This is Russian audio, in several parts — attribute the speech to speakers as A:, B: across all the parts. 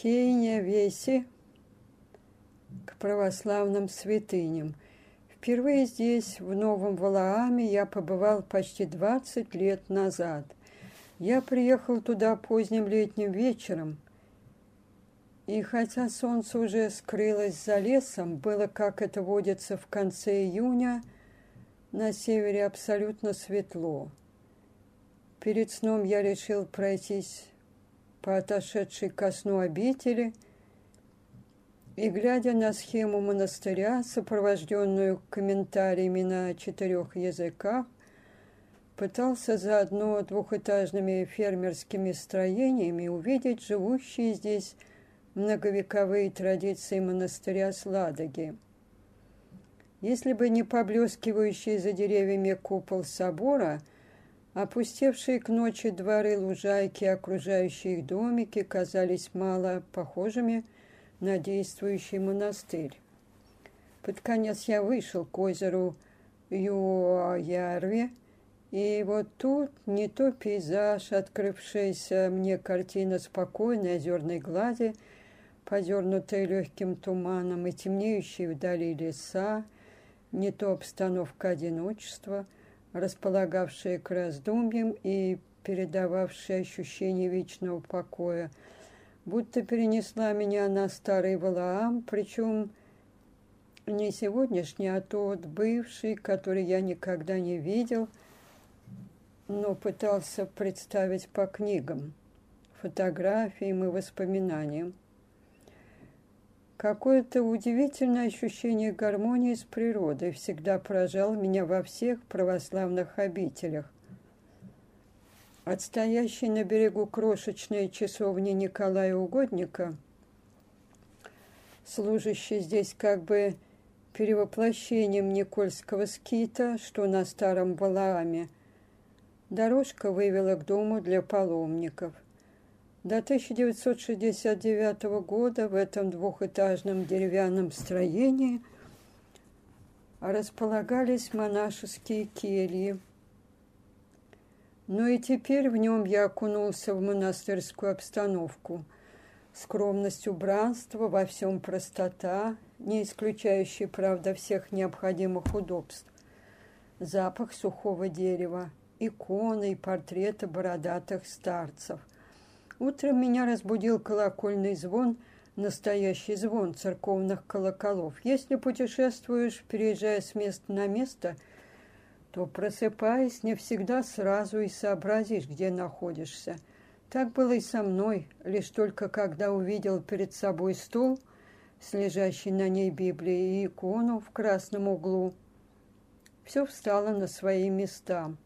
A: Хейня Веси к православным святыням. Впервые здесь, в Новом Валааме, я побывал почти 20 лет назад. Я приехал туда поздним летним вечером, и хотя солнце уже скрылось за лесом, было, как это водится в конце июня, на севере абсолютно светло. Перед сном я решил пройтись по отошедшей ко сну обители и, глядя на схему монастыря, сопровожденную комментариями на четырех языках, пытался заодно двухэтажными фермерскими строениями увидеть живущие здесь многовековые традиции монастыря Сладоги. Если бы не поблескивающий за деревьями купол собора, опустевшие к ночи дворы, лужайки, окружающие их домики казались мало похожими на действующий монастырь. Под конец я вышел к озеру Юоярве, и вот тут не то пейзаж, открывшаяся мне картина спокойной озерной глади, подернутые легким туманом и темнеющие вдали леса, не то обстановка одиночества, располагавшая к раздумьям и передававшая ощущение вечного покоя, будто перенесла меня на старый Валаам, причем не сегодняшний, а тот бывший, который я никогда не видел, но пытался представить по книгам, фотографиям и воспоминаниям. Какое-то удивительное ощущение гармонии с природой всегда поражало меня во всех православных обителях. Отстоящий на берегу крошечной часовни Николая Угодника, служащий здесь как бы перевоплощением Никольского скита, что на старом Валааме, дорожка вывела к дому для паломников – до 1969 года в этом двухэтажном деревянном строении располагались монашеские кельи. Но и теперь в нем я окунулся в монастырскую обстановку. Скромность убранства, во всем простота, не исключающая, правда, всех необходимых удобств. Запах сухого дерева, иконы и портреты бородатых старцев – Утром меня разбудил колокольный звон, настоящий звон церковных колоколов. Если путешествуешь, переезжая с места на место, то, просыпаясь, не всегда сразу и сообразишь, где находишься. Так было и со мной, лишь только когда увидел перед собой стол с лежащей на ней Библией и икону в красном углу. Все встало на свои места.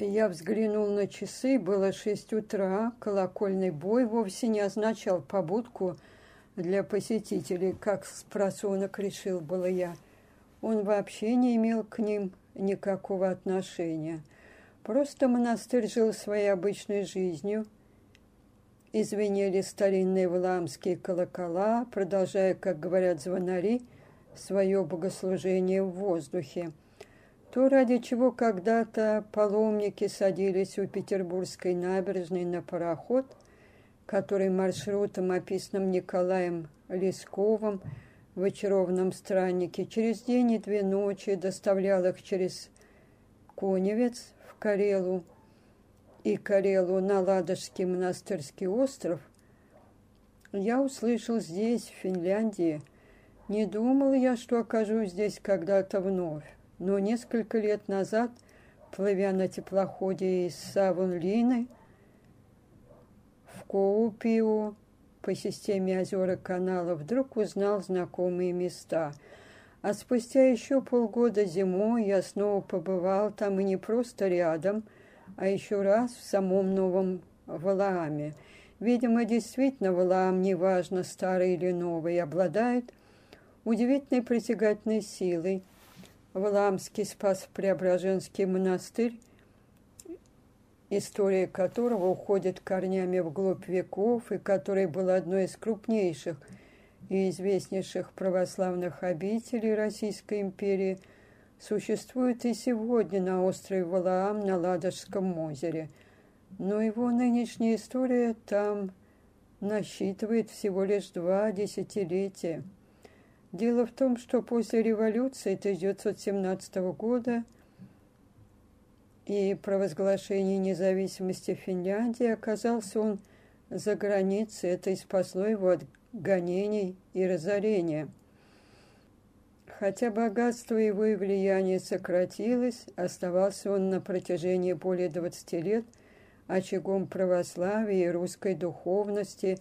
A: Я взглянул на часы, было шесть утра, колокольный бой вовсе не означал побудку для посетителей, как с решил было я. Он вообще не имел к ним никакого отношения. Просто монастырь жил своей обычной жизнью. Извинили старинные валамские колокола, продолжая, как говорят звонари, свое богослужение в воздухе – то, ради чего когда-то паломники садились у Петербургской набережной на пароход, который маршрутом, описанным Николаем Лесковым в «Очарованном страннике», через день и две ночи доставлял их через Коневец в Карелу и Карелу на Ладожский монастырский остров, я услышал здесь, в Финляндии. Не думал я, что окажусь здесь когда-то вновь но несколько лет назад, плывя на теплоходе из Савунлины в Коупио по системе озера канала, вдруг узнал знакомые места. А спустя еще полгода зимой я снова побывал там и не просто рядом, а еще раз в самом Новом Валааме. Видимо, действительно Валаам, неважно, старый или новый, обладает удивительной притягательной силой – Валаамский Спас-Преображенский монастырь, история которого уходит корнями вглубь веков и который был одной из крупнейших и известнейших православных обителей Российской империи, существует и сегодня на острове Валаам на Ладожском озере. Но его нынешняя история там насчитывает всего лишь два десятилетия. Дело в том, что после революции 1917 года и провозглашения независимости Финляндии оказался он за границей. Это и спасло его от гонений и разорения. Хотя богатство его и влияние сократилось, оставался он на протяжении более 20 лет очагом православия и русской духовности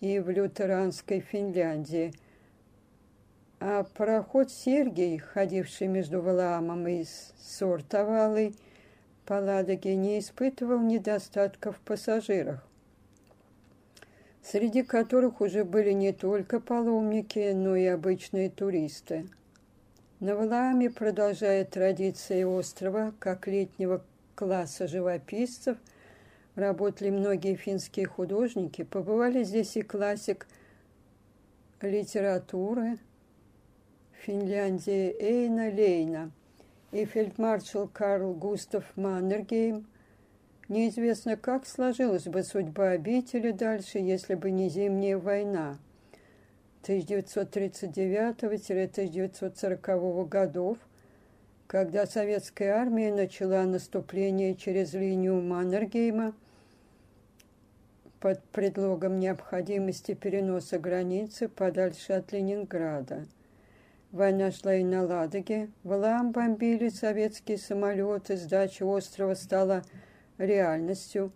A: и в лютеранской Финляндии. А пароход Сергий, ходивший между Валаамом и Сортовалой по не испытывал недостатков в пассажирах среди которых уже были не только паломники, но и обычные туристы. На Валааме, продолжая традиции острова, как летнего класса живописцев, работали многие финские художники. Побывали здесь и классик литературы Финляндии Эйна Лейна и фельдмаршал Карл Густав Маннергейм, Неизвестно, как сложилась бы судьба обители дальше, если бы не зимняя война 1939-1940 годов, когда советская армия начала наступление через линию Маннергейма под предлогом необходимости переноса границы подальше от Ленинграда. Война шла и на Ладоге. Валаам бомбили советские самолеты, сдача острова стала реальностью,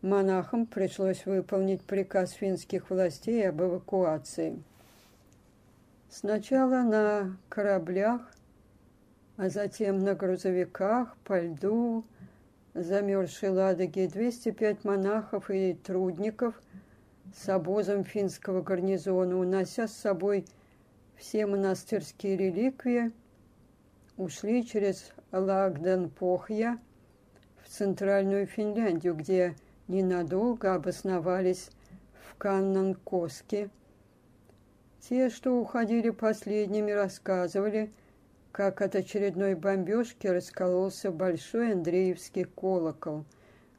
A: монахам пришлось выполнить приказ финских властей об эвакуации. Сначала на кораблях, а затем на грузовиках по льду, замерзшей Ладоги, 205 монахов и трудников с обозом финского гарнизона, унося с собой все монастырские реликвии, ушли через Лагден-Похья – центральную Финляндию, где ненадолго обосновались в Каннанкоске. Те, что уходили последними, рассказывали, как от очередной бомбежки раскололся большой Андреевский колокол.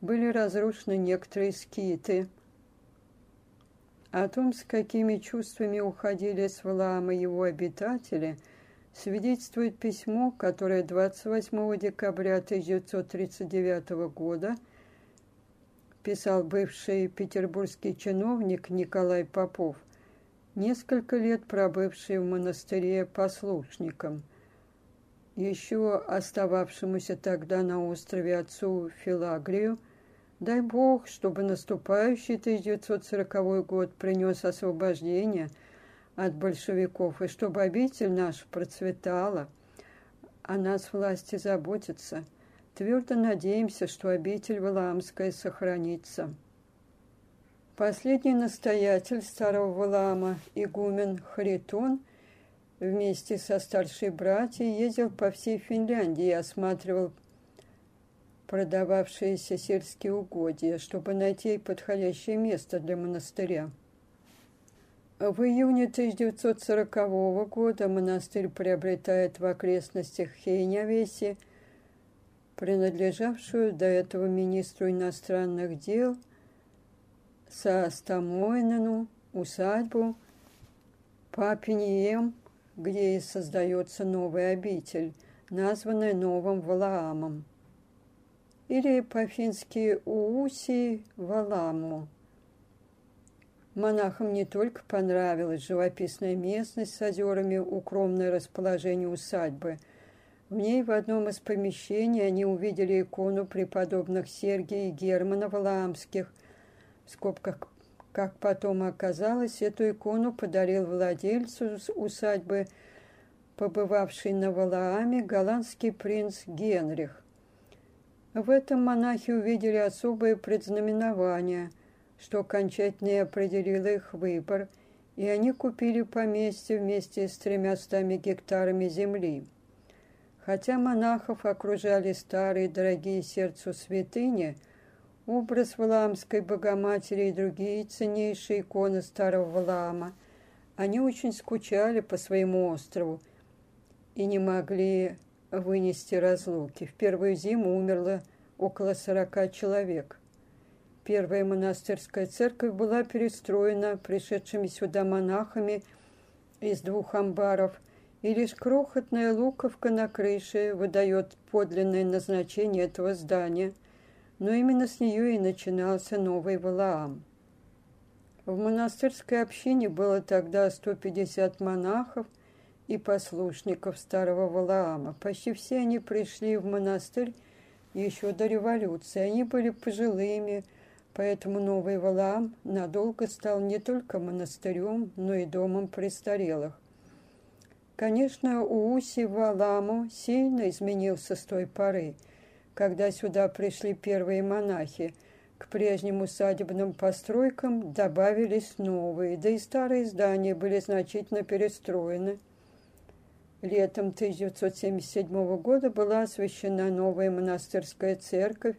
A: Были разрушены некоторые скиты. О том, с какими чувствами уходили с Валаама его обитатели – свидетельствует письмо, которое 28 декабря 1939 года писал бывший петербургский чиновник Николай Попов, несколько лет пробывший в монастыре послушником, еще остававшемуся тогда на острове отцу Филагрию, дай Бог, чтобы наступающий 1940 год принес освобождение – от большевиков, и чтобы обитель наша процветала. О нас власти заботятся. Твердо надеемся, что обитель Валаамская сохранится. Последний настоятель старого Валаама, игумен Харитон, вместе со старшей братьей ездил по всей Финляндии и осматривал продававшиеся сельские угодья, чтобы найти подходящее место для монастыря. В июне 1940 года монастырь приобретает в окрестностях Хейнявеси, принадлежавшую до этого министру иностранных дел Саастамойнену усадьбу Папинием, где и создается новый обитель, названная Новым Валаамом, или по-фински Ууси Валаму. Монахам не только понравилась живописная местность с озерами, укромное расположение усадьбы. В ней в одном из помещений они увидели икону преподобных Сергия и Германа Валаамских. В скобках, как потом оказалось, эту икону подарил владельцу усадьбы, побывавший на Валааме, голландский принц Генрих. В этом монахи увидели особое предзнаменование – что окончательно определило их выбор, и они купили поместье вместе с тремястами гектарами земли. Хотя монахов окружали старые дорогие сердцу святыни, образ Валамской Богоматери и другие ценнейшие иконы старого Валаама, они очень скучали по своему острову и не могли вынести разлуки. В первую зиму умерло около сорока человек – первая монастырская церковь была перестроена пришедшими сюда монахами из двух амбаров, и лишь крохотная луковка на крыше выдает подлинное назначение этого здания, но именно с нее и начинался новый Валаам. В монастырской общине было тогда 150 монахов и послушников старого Валаама. Почти все они пришли в монастырь еще до революции. Они были пожилыми, поэтому Новый Валаам надолго стал не только монастырем, но и домом престарелых. Конечно, Ууси Валаму сильно изменился с той поры, когда сюда пришли первые монахи. К прежним усадебным постройкам добавились новые, да и старые здания были значительно перестроены – Летом 1977 года была освящена новая монастырская церковь,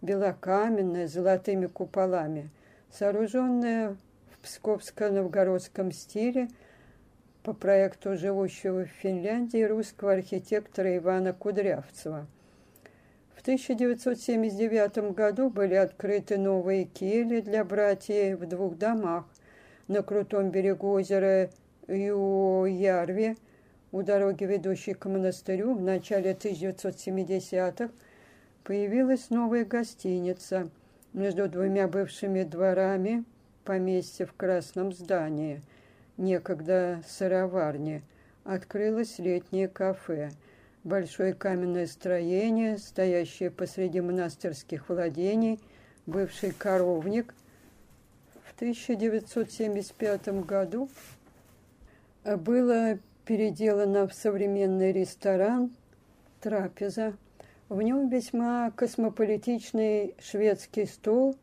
A: белокаменная, с золотыми куполами, сооруженная в псковско-новгородском стиле по проекту живущего в Финляндии русского архитектора Ивана Кудрявцева. В 1979 году были открыты новые кели для братьев в двух домах на крутом берегу озера Юярви – у дороги, ведущей к монастырю, в начале 1970-х появилась новая гостиница между двумя бывшими дворами поместья в Красном здании, некогда сыроварни, открылось летнее кафе. Большое каменное строение, стоящее посреди монастырских владений, бывший коровник. В 1975 году было переделана в современный ресторан, трапеза. В нем весьма космополитичный шведский стол,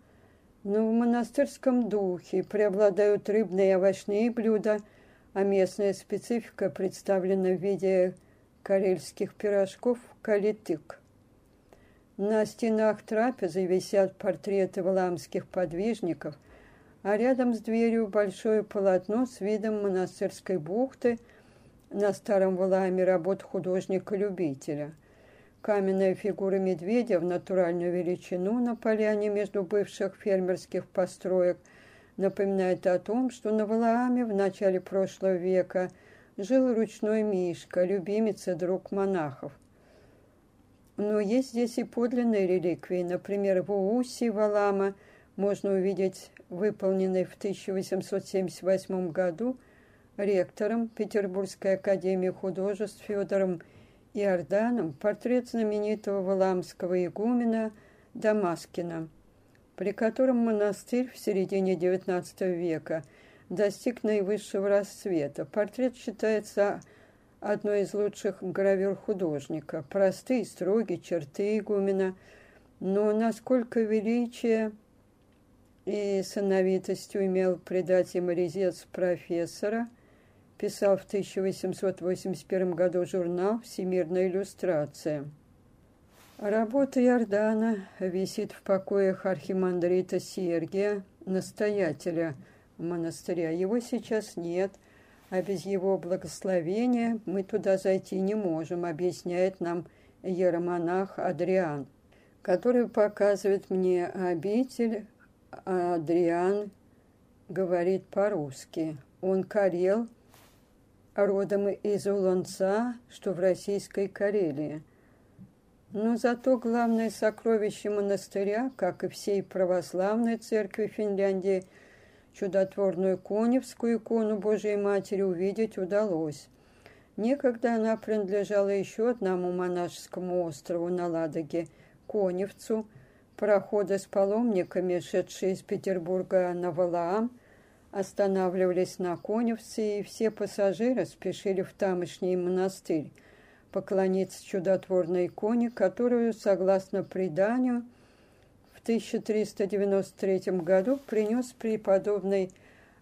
A: но в монастырском духе преобладают рыбные и овощные блюда, а местная специфика представлена в виде карельских пирожков калитык. На стенах трапезы висят портреты валамских подвижников, а рядом с дверью большое полотно с видом монастырской бухты – на старом Валааме работ художника-любителя. Каменная фигура медведя в натуральную величину на поляне между бывших фермерских построек напоминает о том, что на Валааме в начале прошлого века жил ручной Мишка, любимец и друг монахов. Но есть здесь и подлинные реликвии. Например, в Ууси Валама можно увидеть выполненный в 1878 году – ректором Петербургской академии художеств Федором Иорданом портрет знаменитого валамского игумена Дамаскина, при котором монастырь в середине XIX века достиг наивысшего расцвета. Портрет считается одной из лучших гравюр художника. Простые, строгие черты игумена, но насколько величие и сыновитостью имел придать им резец профессора – писал в 1881 году журнал «Всемирная иллюстрация». Работа Иордана висит в покоях архимандрита Сергия, настоятеля монастыря. Его сейчас нет, а без его благословения мы туда зайти не можем, объясняет нам иеромонах Адриан, который показывает мне обитель. Адриан говорит по-русски. Он карел – родом из Уланца, что в российской Карелии. Но зато главное сокровище монастыря, как и всей православной церкви Финляндии, чудотворную Коневскую икону Божией Матери увидеть удалось. Некогда она принадлежала еще одному монашескому острову на Ладоге, Коневцу. Пароходы с паломниками, шедшие из Петербурга на Валаам, останавливались на Коневце, и все пассажиры спешили в тамошний монастырь поклониться чудотворной иконе, которую, согласно преданию, в 1393 году принес преподобный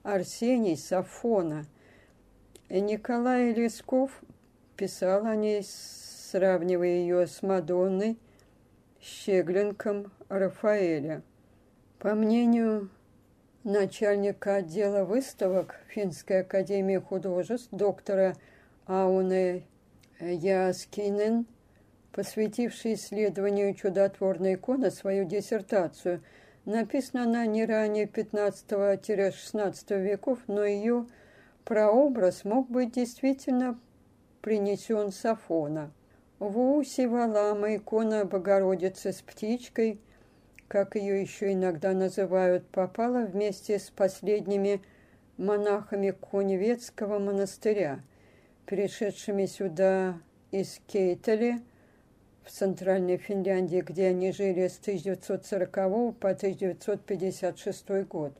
A: Арсений Сафона. Николай Лесков писал о ней, сравнивая ее с Мадонной, Щеглинком Рафаэля. По мнению начальника отдела выставок Финской академии художеств доктора Ауне Яскинен, посвятивший исследованию чудотворной иконы свою диссертацию, Написана она не ранее 15-16 веков, но ее прообраз мог быть действительно принесен с Афона. В Уси Валама икона Богородицы с птичкой, как ее еще иногда называют, попала вместе с последними монахами Куневецкого монастыря, перешедшими сюда из Кейтали в Центральной Финляндии, где они жили с 1940 по 1956 год.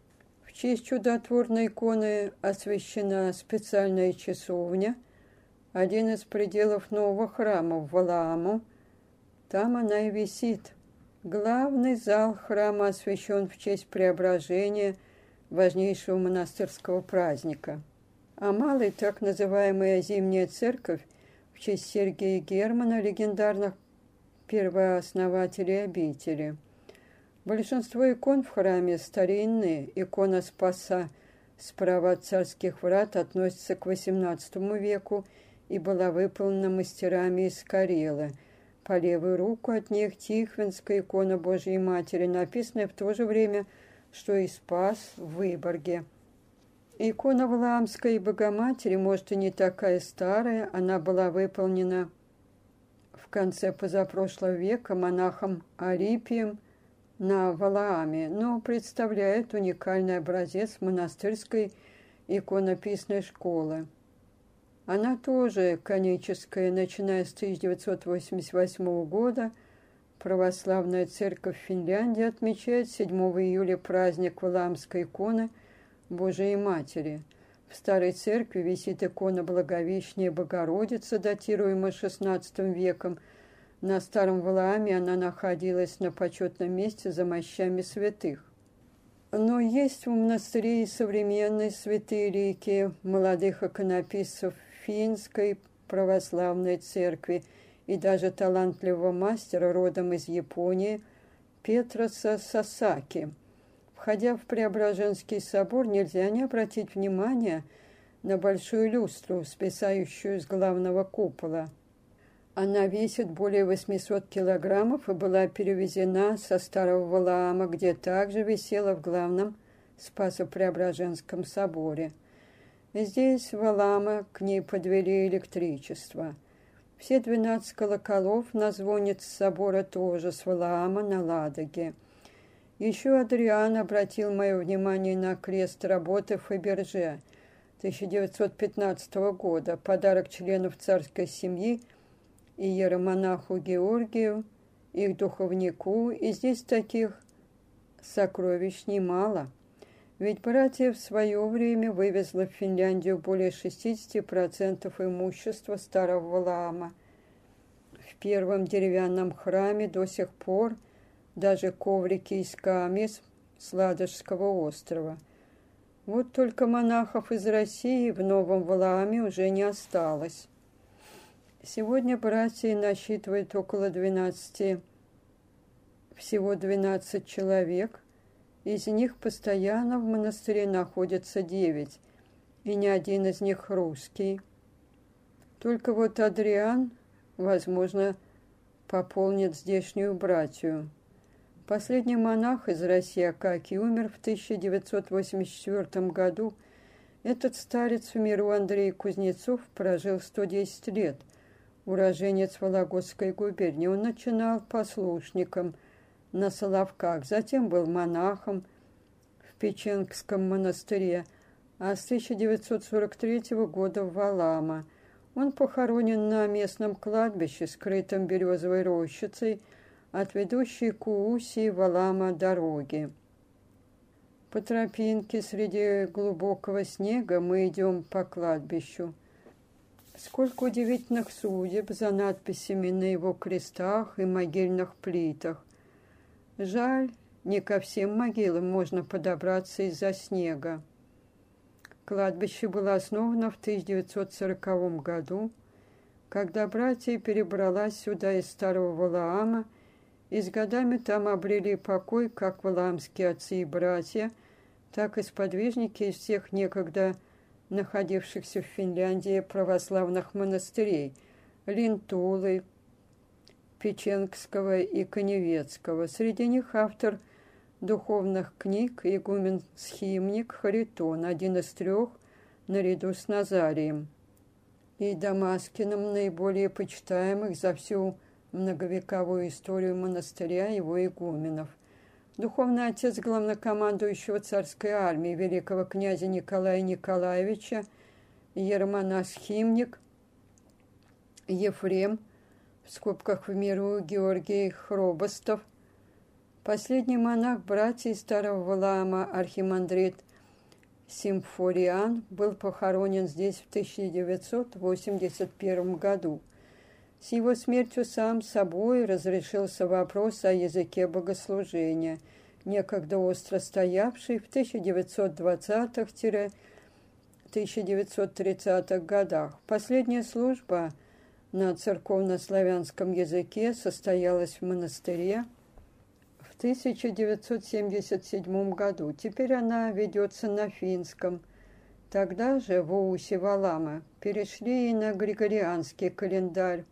A: В честь чудотворной иконы освящена специальная часовня, один из пределов нового храма в Валааму. Там она и висит. Главный зал храма освящен в честь преображения важнейшего монастырского праздника. А малый, так называемая зимняя церковь, в честь Сергия Германа, легендарных первооснователей обители. Большинство икон в храме старинные. Икона Спаса справа от царских врат относится к XVIII веку и была выполнена мастерами из Карелы. По левую руку от них Тихвинская икона Божьей Матери, написанная в то же время, что и Спас в Выборге. Икона Валаамской Богоматери, может, и не такая старая, она была выполнена в конце позапрошлого века монахом Арипием на Валааме, но представляет уникальный образец монастырской иконописной школы. Она тоже коническая, начиная с 1988 года. Православная церковь Финляндии отмечает 7 июля праздник Валаамской иконы – Божией Матери. В Старой Церкви висит икона Благовещения Богородицы, датируемая XVI веком. На Старом Валааме она находилась на почетном месте за мощами святых. Но есть в монастыре и современные святые лики молодых иконописцев финской православной церкви и даже талантливого мастера родом из Японии Петроса Сасаки – Входя в Преображенский собор, нельзя не обратить внимание на большую люстру, списающую с главного купола. Она весит более 800 килограммов и была перевезена со Старого Валаама, где также висела в главном Спасо-Преображенском соборе. Здесь Валаама к ней подвели электричество. Все 12 колоколов на звоннице собора тоже с Валаама на Ладоге – еще Адриан обратил мое внимание на крест работы Фаберже 1915 года, подарок членов царской семьи и иеромонаху Георгию, их духовнику, и здесь таких сокровищ немало. Ведь братья в свое время вывезла в Финляндию более 60% имущества старого Валаама. В первом деревянном храме до сих пор – даже коврики из камес с Ладожского острова. Вот только монахов из России в Новом Валааме уже не осталось. Сегодня братья насчитывают около 12, всего 12 человек. Из них постоянно в монастыре находится 9, и ни один из них русский. Только вот Адриан, возможно, пополнит здешнюю братью. Последний монах из России Акакий умер в 1984 году. Этот старец в миру Андрей Кузнецов прожил 110 лет. Уроженец Вологодской губернии. Он начинал послушником на Соловках, затем был монахом в Печенгском монастыре, а с 1943 года в Валама. Он похоронен на местном кладбище, скрытом березовой рощицей – от ведущей к Ууси Валама дороги. По тропинке среди глубокого снега мы идем по кладбищу. Сколько удивительных судеб за надписями на его крестах и могильных плитах. Жаль, не ко всем могилам можно подобраться из-за снега. Кладбище было основано в 1940 году, когда братья перебралась сюда из Старого Валаама – и с годами там обрели покой как валамские отцы и братья, так и сподвижники из всех некогда находившихся в Финляндии православных монастырей Линтулы, Печенгского и Коневецкого. Среди них автор духовных книг игумен-схимник Харитон, один из трех, наряду с Назарием, и Дамаскиным, наиболее почитаемых за всю многовековую историю монастыря его игуменов. Духовный отец главнокомандующего царской армии великого князя Николая Николаевича, иеромонах-схимник Ефрем, в скобках в миру Георгий Хробостов, последний монах братьев Старого Валаама, архимандрит Симфориан, был похоронен здесь в 1981 году. С его смертью сам собой разрешился вопрос о языке богослужения, некогда остро стоявший в 1920-1930-х годах. Последняя служба на церковно-славянском языке состоялась в монастыре в 1977 году. Теперь она ведется на финском. Тогда же в Уусе Валама перешли и на григорианский календарь.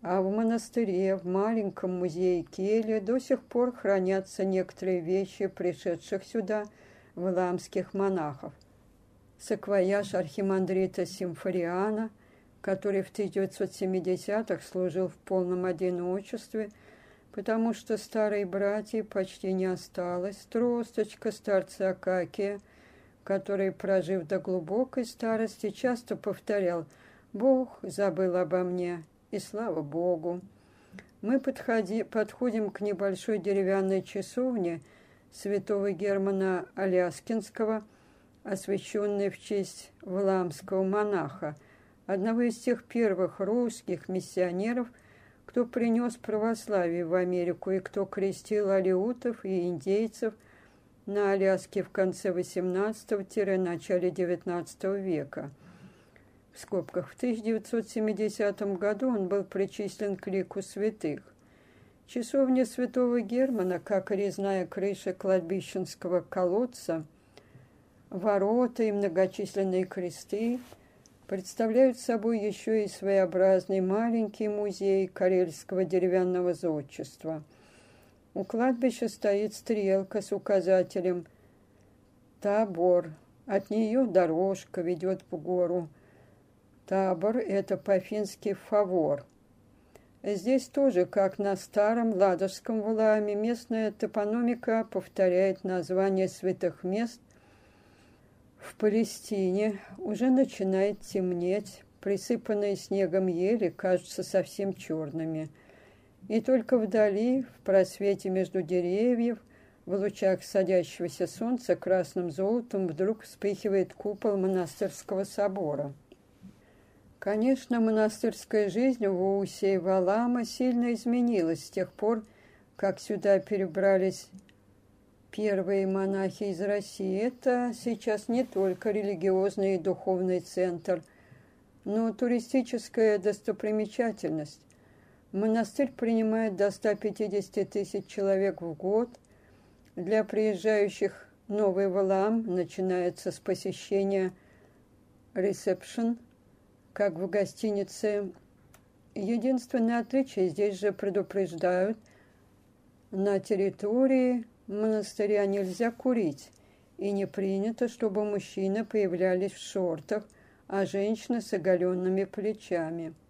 A: А в монастыре, в маленьком музее Келье до сих пор хранятся некоторые вещи пришедших сюда валамских монахов. Саквояж архимандрита Симфориана, который в 1970-х служил в полном одиночестве, потому что старой братьей почти не осталось, тросточка старца Акакия, который, прожив до глубокой старости, часто повторял «Бог забыл обо мне, и слава Богу. Мы подходи, подходим к небольшой деревянной часовне святого Германа Аляскинского, освященной в честь валамского монаха, одного из тех первых русских миссионеров, кто принес православие в Америку и кто крестил алиутов и индейцев на Аляске в конце XVIII-начале XIX века – в скобках, в 1970 году он был причислен к лику святых. Часовня святого Германа, как резная крыша кладбищенского колодца, ворота и многочисленные кресты представляют собой еще и своеобразный маленький музей карельского деревянного зодчества. У кладбища стоит стрелка с указателем «Табор». От нее дорожка ведет в гору – Табор – это по-фински «фавор». Здесь тоже, как на старом Ладожском Валааме, местная топономика повторяет название святых мест. В Палестине уже начинает темнеть, присыпанные снегом ели кажутся совсем черными. И только вдали, в просвете между деревьев, в лучах садящегося солнца красным золотом вдруг вспыхивает купол монастырского собора – Конечно, монастырская жизнь в Уусе и Валама сильно изменилась с тех пор, как сюда перебрались первые монахи из России. Это сейчас не только религиозный и духовный центр, но туристическая достопримечательность. Монастырь принимает до 150 тысяч человек в год. Для приезжающих Новый Валам начинается с посещения ресепшн – как в гостинице. Единственное отличие здесь же предупреждают, на территории монастыря нельзя курить, и не принято, чтобы мужчины появлялись в шортах, а женщины с оголенными плечами –